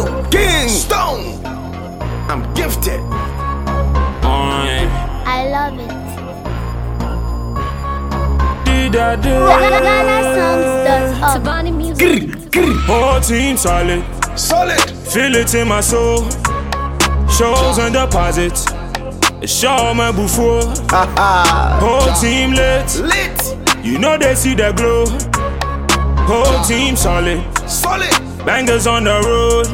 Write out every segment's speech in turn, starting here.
Yo, King Stone. I'm gifted. I love it. GhanaSongs.org. Tabani music. Whole team solid, Solid. feel it in my soul. Shows and deposits, show my before. Whole team lit, Lit. you know they see the glow. Whole team solid, Solid. bangers on the road.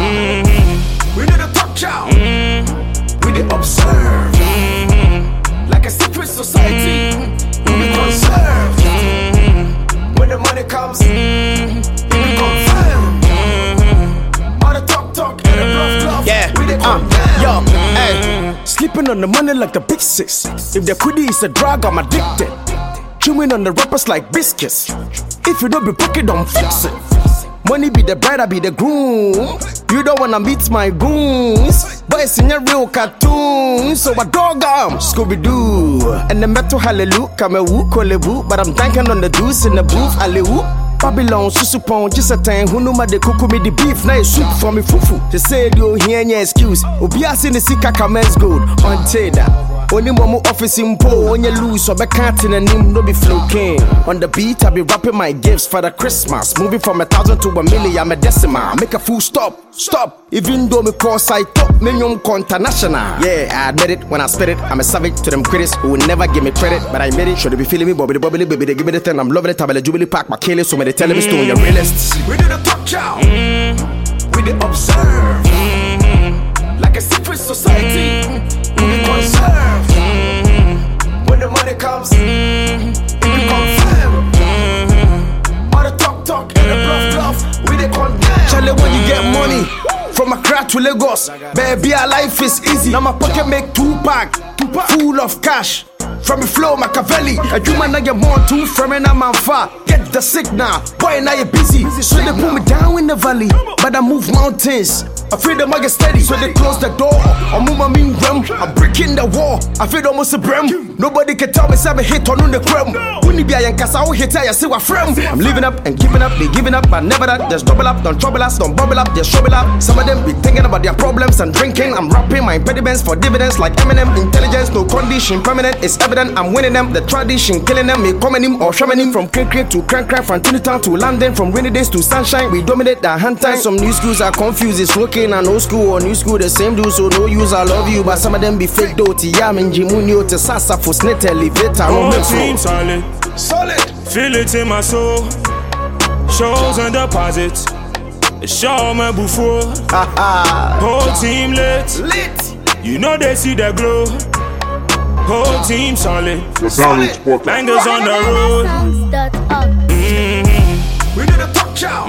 Mm-hmm. We need a talk chow. Mm-hmm. We need observe. Mm-hmm. Like a secret society. We be conserved. When the money comes, we confirm. All the talk talk and the bluff bluff. Yeah, We dey uh, yo, hey. Sleeping on the money like the big six. If the kudi is a drug, I'm addicted. Chewing on the rappers like biscuits. If you don't be pocket, don't fix it. Money be the bride, I be the groom. You don't wanna meet my goons. Boys in your real cartoon. So I dog am, Scooby Doo. And the metal hallelujah, come a woo, call a woo. But I'm thinking on the deuce in the booth, woo. Babylon, susupon, just a thing. who my de cook me the beef, na soup for me fufu. They say you hear any excuse. Obia sin the sika commence gold on Teda. Only momo office in po, on your loose, or back cat in a name, no be flow. On the beat, I be rapping my gifts for the Christmas. Moving from a thousand to a million, I'm a decimal. Make a full stop, stop. Even though me cause I top, million international. Yeah, I admit it when I spit it. I'm a savage to them critics who will never give me credit, but I made it. Should they be feeling me, bubbly, bubbly, baby, they give me the thing. I'm loving it. I'm a jubilee pack, my killing, so many telling mm. me stone, you're realist. We need a talk chow. Mm. We dey observe. Mm. Like a secret society. We be conserved. When the money comes, we be confirm. All the talk talk and the bluff bluff. We dey condemn. Charlie, when you get money from Accra to Lagos, baby, our life is easy. Now my pocket make two pack, two pack, full of cash. From the flow, Machiavelli. A human, I get more two from and I'm far. Get the signal, boy, now you're busy. So they put me down in the valley, but I move mountains. I feel them I get steady, so they close the door. I'm move my mean rum, I'm breaking the wall. I feel almost a brim. Nobody can tell me seven hit on the crumb. Wouldn't be a yankasa, I hit I see what from. I'm living up and giving up, they giving up, but never that. Just double up, don't trouble us, don't bubble up, just trouble up. Some of them be thinking about their problems and drinking. I'm rapping my impediments for dividends like Eminem. Intelligence, no condition, permanent. It's evident I'm winning them. The tradition, killing them. Me coming him or shaman him from crank crank to crank crank, from Town to London, from rainy days to sunshine. We dominate the hand time. Some new schools are confused. It's looking and old school or new school, the same do. So no use, I love you, but some of them be fake though. Tiam and Jimunio to Sasa for snake elevator. Whole Romeo. team solid, Solid. feel it in my soul. Shows and deposits, show my before. Whole team lit, Lit. you know they see the glow. Whole team solid, GhanaSongs.org. bangers on the road. GhanaSongs.org. Mm-hmm. We need a talk chow.